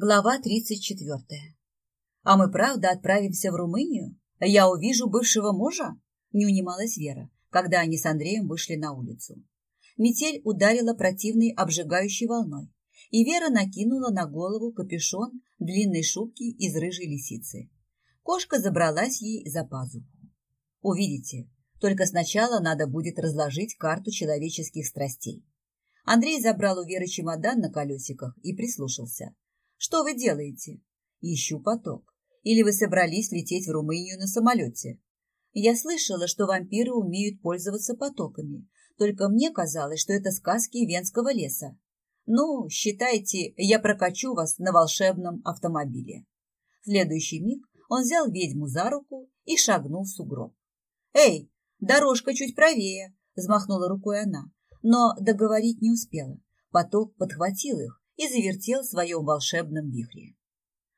Глава 34. «А мы правда отправимся в Румынию? Я увижу бывшего мужа?» Не унималась Вера, когда они с Андреем вышли на улицу. Метель ударила противной обжигающей волной, и Вера накинула на голову капюшон длинной шубки из рыжей лисицы. Кошка забралась ей за пазуху. «Увидите, только сначала надо будет разложить карту человеческих страстей». Андрей забрал у Веры чемодан на колесиках и прислушался – что вы делаете? Ищу поток. Или вы собрались лететь в Румынию на самолете? Я слышала, что вампиры умеют пользоваться потоками. Только мне казалось, что это сказки Венского леса. Ну, считайте, я прокачу вас на волшебном автомобиле. В следующий миг он взял ведьму за руку и шагнул в сугроб. «Эй, дорожка чуть правее!» – взмахнула рукой она, но договорить не успела. Поток подхватил их, и завертел в своем волшебном вихре.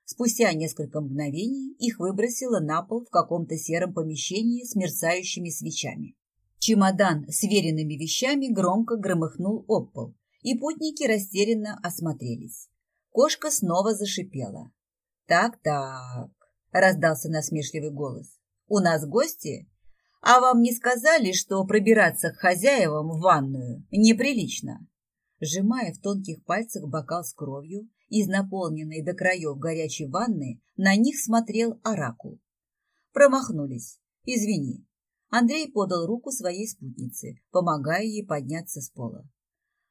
Спустя несколько мгновений их выбросило на пол в каком-то сером помещении с мерцающими свечами. Чемодан с веренными вещами громко громыхнул об пол, и путники растерянно осмотрелись. Кошка снова зашипела. «Так-так», — раздался насмешливый голос, — «у нас гости? А вам не сказали, что пробираться к хозяевам в ванную неприлично?» Сжимая в тонких пальцах бокал с кровью, из наполненной до краев горячей ванны, на них смотрел оракул. Промахнулись. Извини. Андрей подал руку своей спутнице, помогая ей подняться с пола.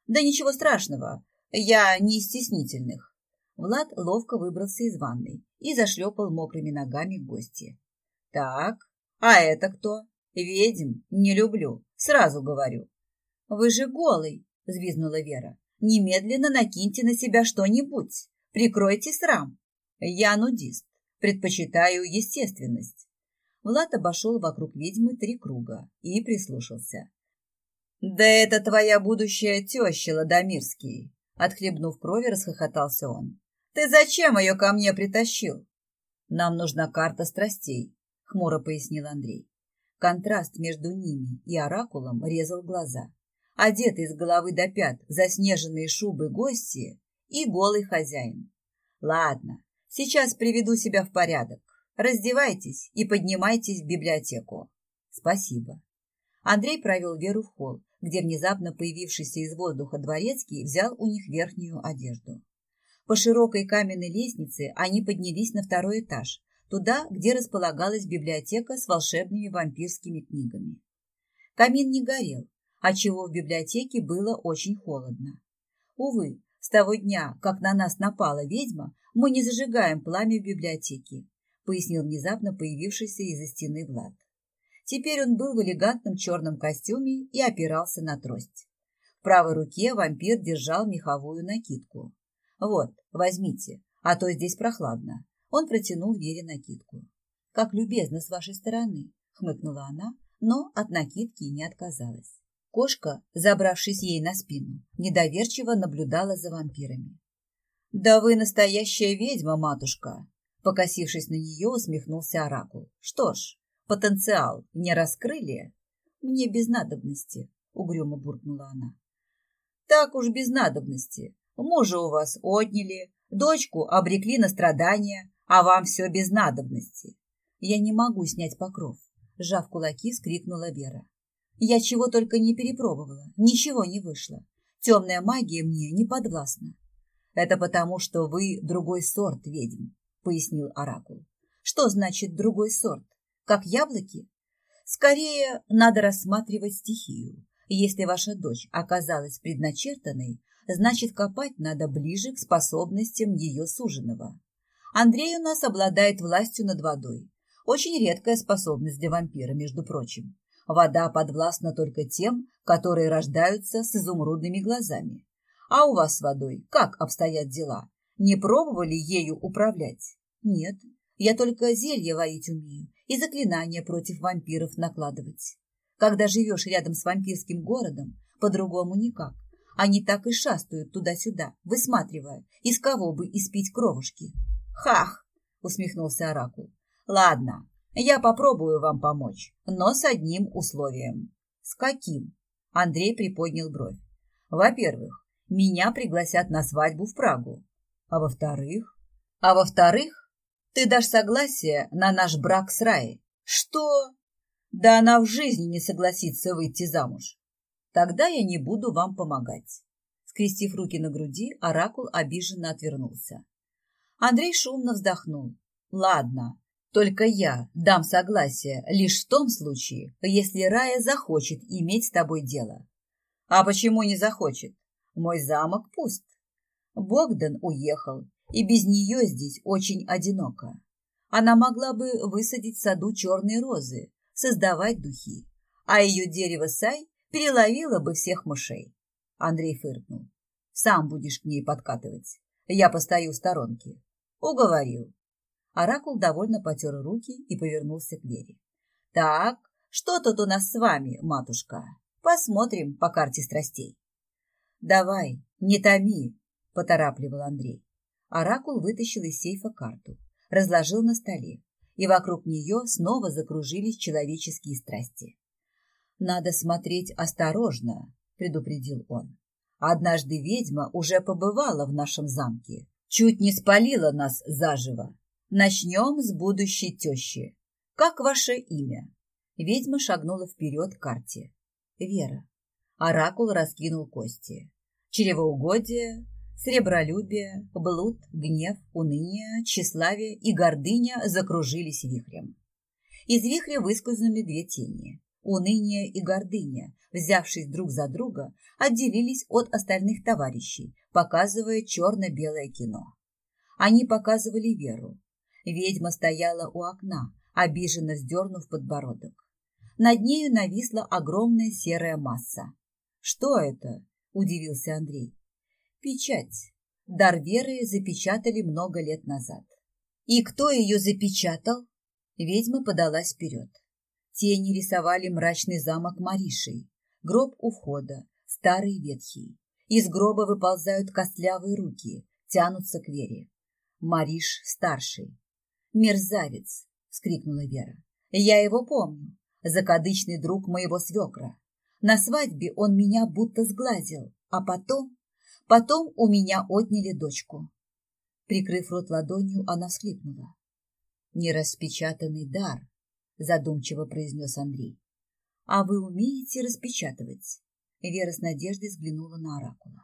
Да ничего страшного, я не из стеснительных. Влад ловко выбрался из ванной и зашлепал мокрыми ногами к гости. Так, а это кто? Ведьм не люблю, сразу говорю. Вы же голый, — взвизгнула Вера. «Немедленно накиньте на себя что-нибудь. Прикройте срам. Я нудист. Предпочитаю естественность». Влад обошел вокруг ведьмы три круга и прислушался. «Да это твоя будущая теща, Ладомирский!» Отхлебнув крови, расхохотался он. «Ты зачем ее ко мне притащил?» «Нам нужна карта страстей», — хмуро пояснил Андрей. Контраст между ними и оракулом резал глаза одетый с головы до пят, заснеженные шубы гости и голый хозяин. Ладно, сейчас приведу себя в порядок. Раздевайтесь и поднимайтесь в библиотеку. Спасибо. Андрей провел Веру в холл, где внезапно появившийся из воздуха дворецкий взял у них верхнюю одежду. По широкой каменной лестнице они поднялись на второй этаж, туда, где располагалась библиотека с волшебными вампирскими книгами. Камин не горел, отчего в библиотеке было очень холодно. Увы, с того дня, как на нас напала ведьма, мы не зажигаем пламя в библиотеке, пояснил внезапно появившийся из-за стены Влад. Теперь он был в элегантном черном костюме и опирался на трость. В правой руке вампир держал меховую накидку. «Вот, возьмите, а то здесь прохладно». Он протянул Вере накидку. «Как любезно с вашей стороны», — хмыкнула она, но от накидки не отказалась. Кошка, забравшись ей на спину, недоверчиво наблюдала за вампирами. «Да вы настоящая ведьма, матушка!» Покосившись на нее, усмехнулся Оракул. «Что ж, потенциал не раскрыли?» «Мне без надобности», — угрюмо буркнула она. «Так уж без надобности. Мужа у вас отняли, дочку обрекли на страдания, а вам все без надобности. Я не могу снять покров», — сжав кулаки, скрикнула Вера. Я чего только не перепробовала, ничего не вышло. Темная магия мне не подвластна. Это потому, что вы другой сорт ведьм, пояснил Оракул. Что значит другой сорт? Как яблоки? Скорее, надо рассматривать стихию. Если ваша дочь оказалась предначертанной, значит, копать надо ближе к способностям ее суженого. Андрей у нас обладает властью над водой. Очень редкая способность для вампира, между прочим. Вода подвластна только тем, которые рождаются с изумрудными глазами. А у вас с водой как обстоят дела? Не пробовали ею управлять? Нет, я только зелья варить умею и заклинания против вампиров накладывать. Когда живешь рядом с вампирским городом, по-другому никак. Они так и шастают туда-сюда, высматривая, из кого бы испить кровушки. «Хах!» — усмехнулся Оракул. «Ладно, я попробую вам помочь, но с одним условием. С каким? Андрей приподнял бровь. Во-первых, меня пригласят на свадьбу в Прагу. А во-вторых, А во-вторых, ты дашь согласие на наш брак с Раей. Что? Да она в жизни не согласится выйти замуж. Тогда я не буду вам помогать. Скрестив руки на груди, оракул обиженно отвернулся. Андрей шумно вздохнул. Ладно, только я дам согласие лишь в том случае, если Рая захочет иметь с тобой дело. А почему не захочет? Мой замок пуст. Богдан уехал, и без нее здесь очень одиноко. Она могла бы высадить в саду черные розы, создавать духи, а ее дерево сай переловило бы всех мышей. Андрей фыркнул. Сам будешь к ней подкатывать. Я постою в сторонке. Уговорил. Оракул довольно потер руки и повернулся к двери. Так, что тут у нас с вами, матушка? Посмотрим по карте страстей. Давай, не томи, поторапливал Андрей. Оракул вытащил из сейфа карту, разложил на столе, и вокруг нее снова закружились человеческие страсти. «Надо смотреть осторожно», — предупредил он. «Однажды ведьма уже побывала в нашем замке, чуть не спалила нас заживо. Начнем с будущей тещи. Как ваше имя?» Ведьма шагнула вперед к карте. «Вера». Оракул раскинул кости. Чревоугодие, Сребролюбие, блуд, гнев, уныние, тщеславие и гордыня закружились вихрем. Из вихря выскользнули две тени. Уныние и гордыня, взявшись друг за друга, отделились от остальных товарищей, показывая черно-белое кино. Они показывали Веру. Ведьма стояла у окна, обиженно вздернув подбородок. Над нею нависла огромная серая масса. «Что это?» – удивился Андрей. Печать. Дар веры запечатали много лет назад. И кто ее запечатал? Ведьма подалась вперед. Тени рисовали мрачный замок Маришей, гроб у входа, старый ветхий. Из гроба выползают костлявые руки, тянутся к Вере. Мариш старший. «Мерзавец!» — скрикнула Вера. «Я его помню. Закадычный друг моего свекра. На свадьбе он меня будто сглазил, а потом Потом у меня отняли дочку. Прикрыв рот ладонью, она всхлипнула. «Нераспечатанный дар», — задумчиво произнес Андрей. «А вы умеете распечатывать?» Вера с надеждой взглянула на оракула.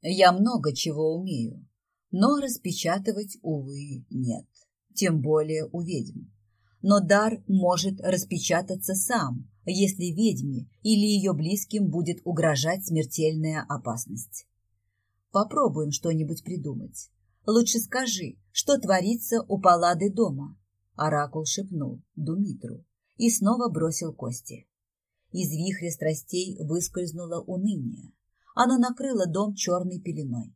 «Я много чего умею, но распечатывать, увы, нет, тем более у ведьм. Но дар может распечататься сам, если ведьме или ее близким будет угрожать смертельная опасность. Попробуем что-нибудь придумать. Лучше скажи, что творится у Паллады дома?» Оракул шепнул Думитру и снова бросил кости. Из вихря страстей выскользнуло уныние. Оно накрыло дом черной пеленой.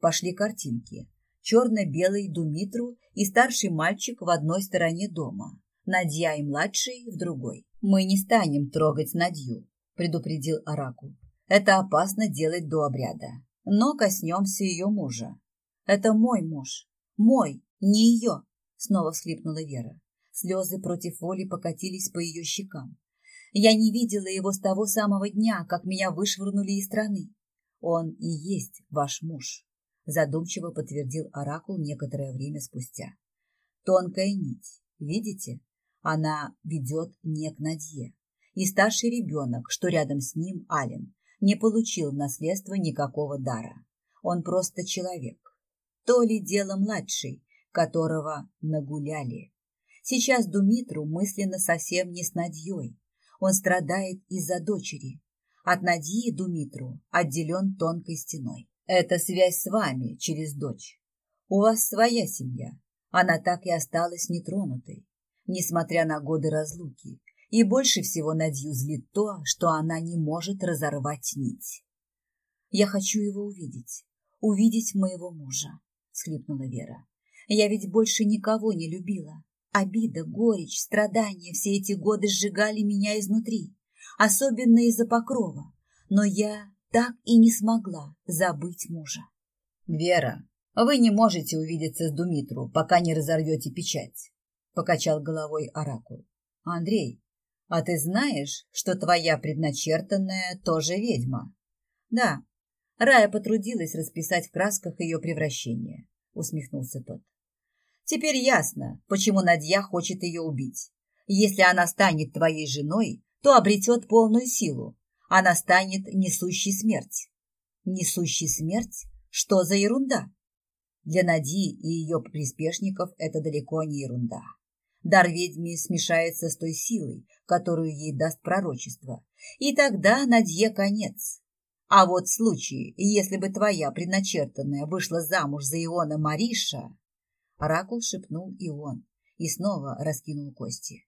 Пошли картинки. Черно-белый Думитру и старший мальчик в одной стороне дома, Надья и младший в другой. «Мы не станем трогать Надью», — предупредил Оракул. «Это опасно делать до обряда но коснемся ее мужа. Это мой муж. Мой, не ее, снова всхлипнула Вера. Слезы против воли покатились по ее щекам. Я не видела его с того самого дня, как меня вышвырнули из страны. Он и есть ваш муж, задумчиво подтвердил оракул некоторое время спустя. Тонкая нить, видите? Она ведет не к Надье. И старший ребенок, что рядом с ним, Ален, не получил в наследство никакого дара. Он просто человек. То ли дело младший, которого нагуляли. Сейчас Думитру мысленно совсем не с Надьей. Он страдает из-за дочери. От Надьи Думитру отделен тонкой стеной. Это связь с вами через дочь. У вас своя семья. Она так и осталась нетронутой, несмотря на годы разлуки, и больше всего Надью злит то, что она не может разорвать нить. «Я хочу его увидеть, увидеть моего мужа», — схлипнула Вера. «Я ведь больше никого не любила. Обида, горечь, страдания все эти годы сжигали меня изнутри, особенно из-за покрова. Но я так и не смогла забыть мужа». «Вера, вы не можете увидеться с Думитру, пока не разорвете печать», — покачал головой Оракул. «Андрей, а ты знаешь, что твоя предначертанная тоже ведьма? Да. Рая потрудилась расписать в красках ее превращение, усмехнулся тот. Теперь ясно, почему Надья хочет ее убить. Если она станет твоей женой, то обретет полную силу. Она станет несущей смерть. Несущей смерть? Что за ерунда? Для Нади и ее приспешников это далеко не ерунда. Дар ведьми смешается с той силой, которую ей даст пророчество, и тогда Надье конец. А вот в случае, если бы твоя предначертанная вышла замуж за Иона Мариша, Оракул шепнул и он, и снова раскинул кости.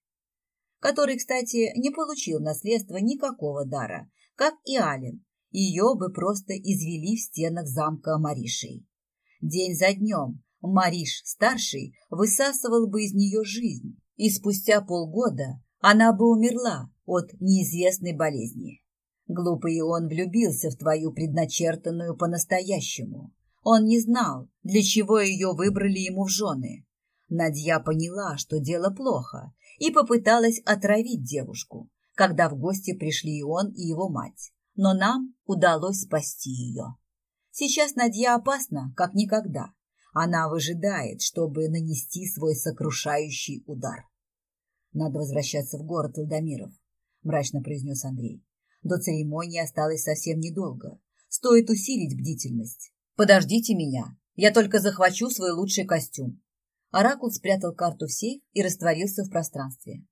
Который, кстати, не получил наследства никакого дара, как и Ален. Ее бы просто извели в стенах замка Маришей. День за днем Мариш-старший высасывал бы из нее жизнь, и спустя полгода она бы умерла от неизвестной болезни. Глупый он влюбился в твою предначертанную по-настоящему. Он не знал, для чего ее выбрали ему в жены. Надья поняла, что дело плохо, и попыталась отравить девушку, когда в гости пришли и он, и его мать. Но нам удалось спасти ее. Сейчас Надья опасна, как никогда. Она выжидает, чтобы нанести свой сокрушающий удар. Надо возвращаться в город Ладомиров, мрачно произнес Андрей. До церемонии осталось совсем недолго. Стоит усилить бдительность. Подождите меня. Я только захвачу свой лучший костюм. Оракул спрятал карту в сейф и растворился в пространстве.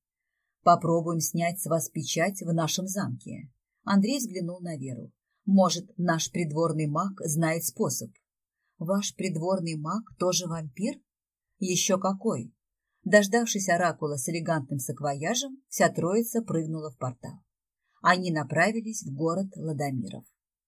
Попробуем снять с вас печать в нашем замке. Андрей взглянул на Веру. Может, наш придворный маг знает способ. Ваш придворный маг тоже вампир? Еще какой? Дождавшись оракула с элегантным саквояжем, вся троица прыгнула в портал. Они направились в город Ладомиров.